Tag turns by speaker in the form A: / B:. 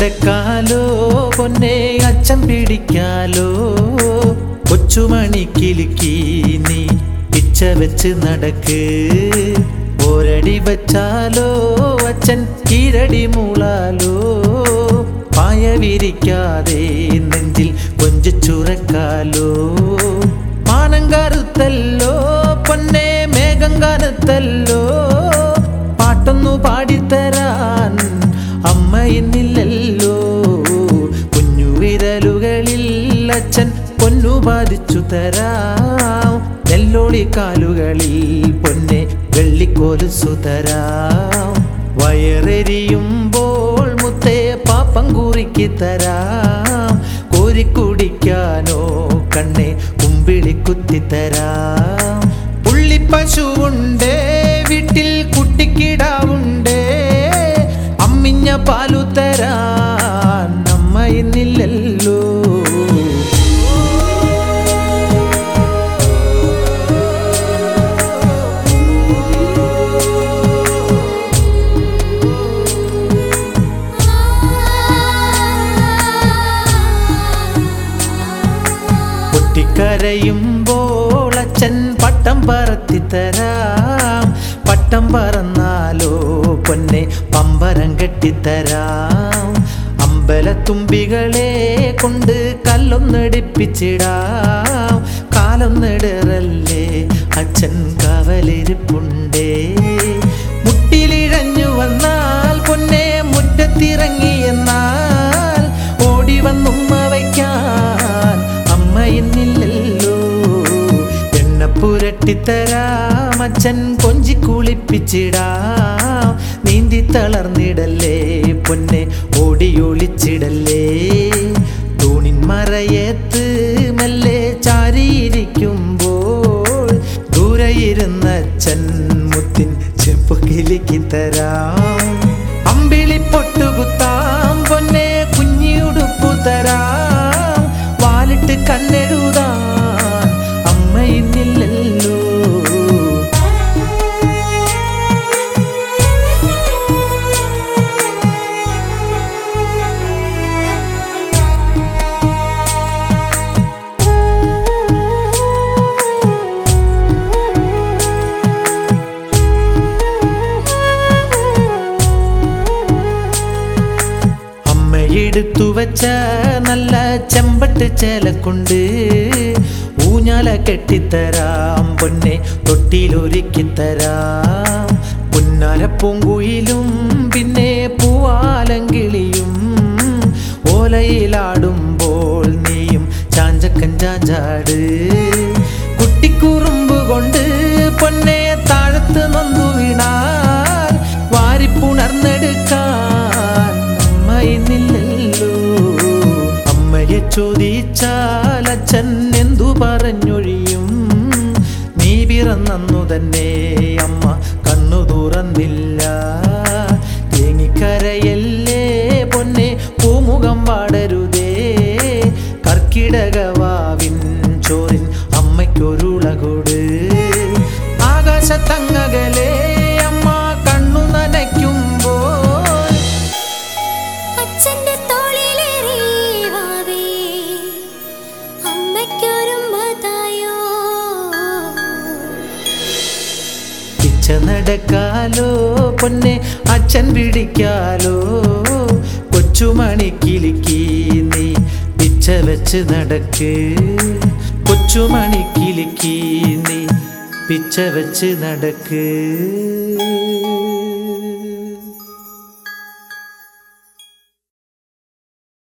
A: നടക്കാലോ പൊന്നെ അച്ഛൻ പിടിക്കാലോ കൊച്ചുമണി കിലുക്കി നീ പിച്ച വെച്ച് നടക്ക്. ഒരടി വച്ചാലോ അച്ഛൻ കീരടി മൂളാലോ. പായ വിരിക്കാതെ നെഞ്ചിൽ കൊഞ്ചുറക്കാലോ മാനം കറുത്തല്ലോ പൊന്നെ മേഘം കറുത്തല്ലോ പാട്ടൊന്നു പാടിത്തരാൻ ബാധിച്ചു തരാം. നെല്ലോളി കാലുകളിൽ പൊന്നെ വെള്ളിക്കോലുസു തരാം. വയറെരിയുമ്പോൾ മുത്തേ പാപ്പം കുറിക്കി തരാം. കോരിക്കുടിക്കാനോ കണ്ണെ കുമ്പിളി കുത്തിത്തരാം പുള്ളിപ്പശുവുണ്ടേ പൊട്ടിക്കരയുമ്പോൾ അച്ഛൻ പട്ടം പറത്തിത്തരാം പട്ടം പറന്നാലോ പൊന്നെ പമ്പരം കെട്ടിത്തരാം. അമ്പലത്തുമ്പികളെ കൊണ്ട് കല്ലൊന്നെടുപ്പിച്ചിടാം. കാലൊന്നിടറല്ലേ അച്ഛൻ കവലിരിപ്പുണ്ടേ. മുട്ടിലിഴഞ്ഞു വന്നാൽ പൊന്നെ മുറ്റത്തിറങ്ങി എന്നാൽ ഓടി വന്നുമ്മ പുരട്ടിത്തരാം അച്ഛൻ കൊഞ്ചി കുളിപ്പിച്ചിടാം. നീന്തി തളർന്നിടല്ലേ പൊന്നെ ഓടിയൊളിച്ചിടല്ലേ. തൂണിൻ മറയത്ത് മെല്ലെ ചാരിയിരിക്കുമ്പോൾ ദൂരെ ഇരുന്ന അച്ഛൻ മുത്തിൻ ചെപ്പ് കിലുക്കി തരാം. അമ്പിളി പൊട്ടുകുത്താം പൊന്നെ കുഞ്ഞിയുടുപ്പു തരാം. വാലിട്ട് കണ്ണെഴുതാൻ അമ്മയെടുത്തു വച്ച നല്ല ചെമ്പട്ട് ചേലക്കുണ്ട് ഊഞ്ഞാല കെട്ടിത്തരാം പൊന്നെ തൊട്ടിലൊരുക്കിത്തരാം പുന്നാര പൂങ്കുയിലും പിന്നെ പൂവാലങ്കിളിയും ഓലയിലാടുമ്പോൾ നീയും ചാഞ്ചക്കൻ ചാഞ്ചാട്. കുട്ടിക്കുറുമ്പ് കൊണ്ട് പൊന്നെ എന്തു പറഞ്ഞൊഴിയും നീ പിറന്നു തന്നെ അമ്മ കണ്ണു തുറന്നില്ല. തേങ്ങിക്കരയല്ലേ പൊന്നെ പൂമുഖം വാടരുതേ. കർക്കിടകവാവിൻ ചോറിൻ അമ്മയ്ക്കൊരുളകൊട്. ആകാശത്തങ്ങകലെ നടക്കാലോ? പൊന്നെ അച്ഛൻ പിടിക്കാലോ? കൊച്ചുമണി കിലുക്കി നീ പിച്ച വെച്ച് നടക്ക്. കൊച്ചുമണി കിലുക്കി നീ പിച്ച വെച്ച് നടക്ക്.